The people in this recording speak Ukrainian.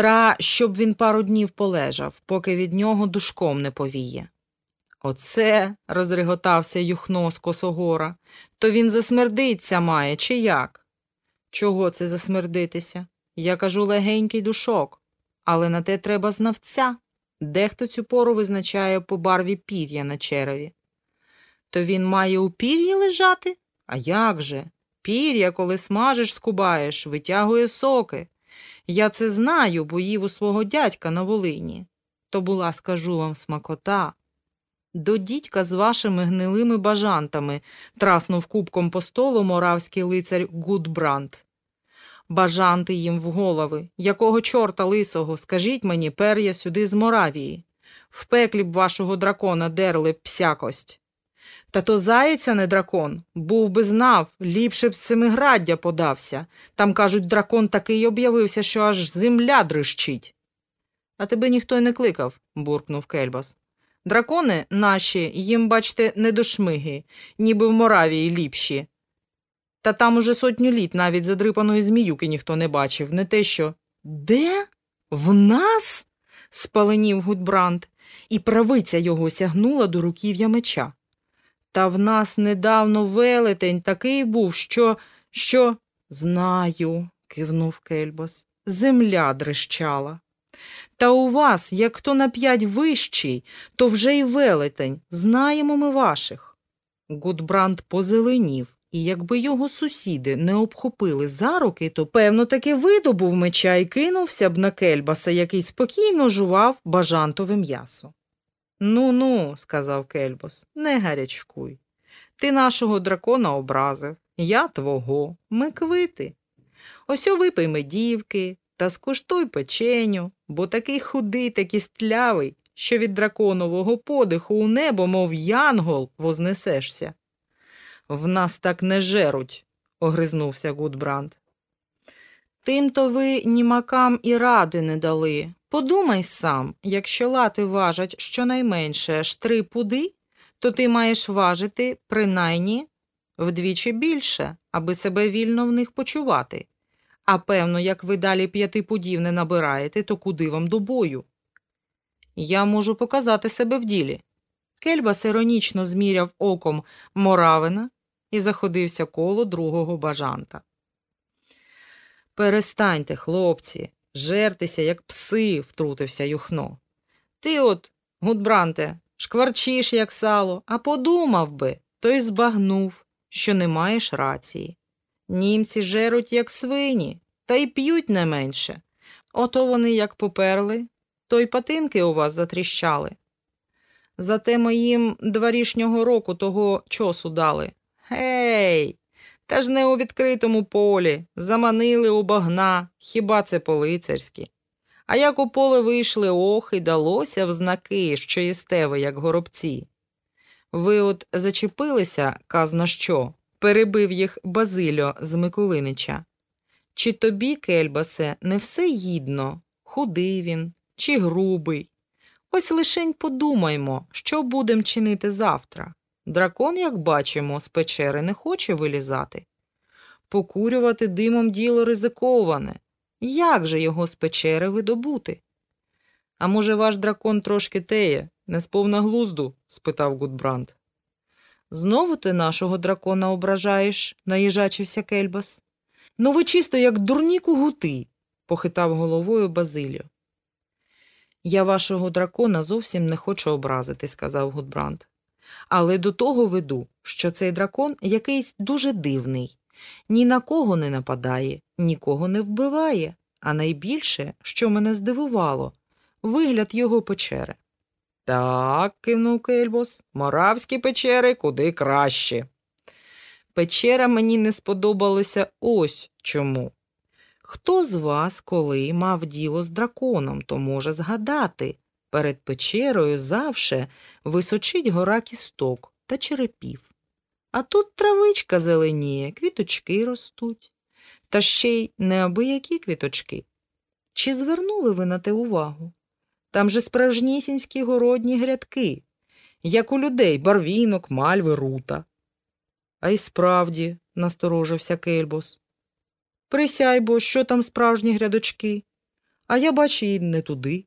Тра, щоб він пару днів полежав, поки від нього душком не повіє. Оце, розреготався Юхно з Косогора, то він засмердиться має, чи як? Чого це засмердитися? Я кажу легенький душок, але на те треба знавця. Дехто цю пору визначає по барві пір'я на череві. То він має у пір'ї лежати? А як же? Пір'я, коли смажиш, скубаєш, витягує соки. Я це знаю, бо їв у свого дядька на Волині. То була, скажу вам, смакота. До дідька з вашими гнилими бажантами, траснув кубком по столу моравський лицар Гудбранд. Бажанти їм в голови. Якого чорта лисого, скажіть мені, пер'я сюди з Моравії. В пеклі б вашого дракона дерли б псякость. Та то заєця не дракон, був би знав, ліпше б з семиграддя подався. Там, кажуть, дракон такий об'явився, що аж земля дрищить. А тебе ніхто й не кликав, буркнув Кельбас. Дракони наші, їм, бачте, не до шмиги, ніби в Моравії ліпші. Та там уже сотню літ навіть задрипаної зміюки ніхто не бачив, не те що. Де? В нас? спаленів Гудбранд, і правиця його сягнула до руків'я меча. Та в нас недавно велетень такий був, що. що. Знаю, кивнув Кельбас. Земля дрищала. Та у вас, як хто на п'ять вищий, то вже й велетень, знаємо ми ваших. Гудбранд позеленів, і якби його сусіди не обхопили за руки, то, певно, таки видобув меча і кинувся б на кельбаса, який спокійно жував бажантове м'ясо. Ну ну, сказав Кельбос, не гарячкуй. Ти нашого дракона образив, я твого, ми квити. Ось випий медівки та скуштуй печеню, бо такий худий та кістлявий, що від драконового подиху у небо, мов янгол, вознесешся. В нас так не жеруть, огризнувся Гудбранд. Тим то ви німакам і ради не дали. Подумай сам, якщо лати важать щонайменше аж три пуди, то ти маєш важити принаймні вдвічі більше, аби себе вільно в них почувати. А певно, як ви далі п'яти пудів не набираєте, то куди вам до бою? Я можу показати себе в ділі. Кельбас іронічно зміряв оком Моравина і заходився коло другого бажанта. Перестаньте, хлопці, жертися, як пси, втрутився Юхно. Ти от, Гудбранте, шкварчиш, як сало, а подумав би, той збагнув, що не маєш рації. Німці жеруть, як свині, та й п'ють не менше. Ото вони як поперли, то й патинки у вас затріщали. Зате моїм дворішнього року того чосу дали. Гей, та ж не у відкритому полі, заманили у багна, хіба це по-лицарськи. А як у поле вийшли ох і далося в знаки, що їсте як горобці. Ви от зачепилися, казна що, перебив їх Базильо з Миколинича. Чи тобі, Кельбасе, не все гідно, худий він, чи грубий? Ось лишень подумаймо, що будем чинити завтра. Дракон, як бачимо, з печери не хоче вилізати. Покурювати димом діло ризиковане. Як же його з печери видобути? А може, ваш дракон трошки теє, не сповна глузду? спитав Гудбранд. Знову ти нашого дракона ображаєш, наїжачився Кельбас. Ну, ви чисто, як дурні кугути, похитав головою Базиліо. Я вашого дракона зовсім не хочу образити, сказав Гудбранд. Але до того веду, що цей дракон якийсь дуже дивний, ні на кого не нападає, нікого не вбиває, а найбільше, що мене здивувало, вигляд його печери. Так, кивнув Кельбос, моравські печери куди краще. Печера мені не сподобалося ось чому. Хто з вас, коли мав діло з драконом, то може згадати перед печерою завше височить гора кісток та черепів. А тут травичка зеленіє, квіточки ростуть. Та ще й неабиякі квіточки. Чи звернули ви на те увагу? Там же справжнісінські городні грядки, як у людей барвінок, мальви, рута. А й справді, насторожився Кельбос. Присяй бо, що там справжні грядочки. А я бачу і не туди.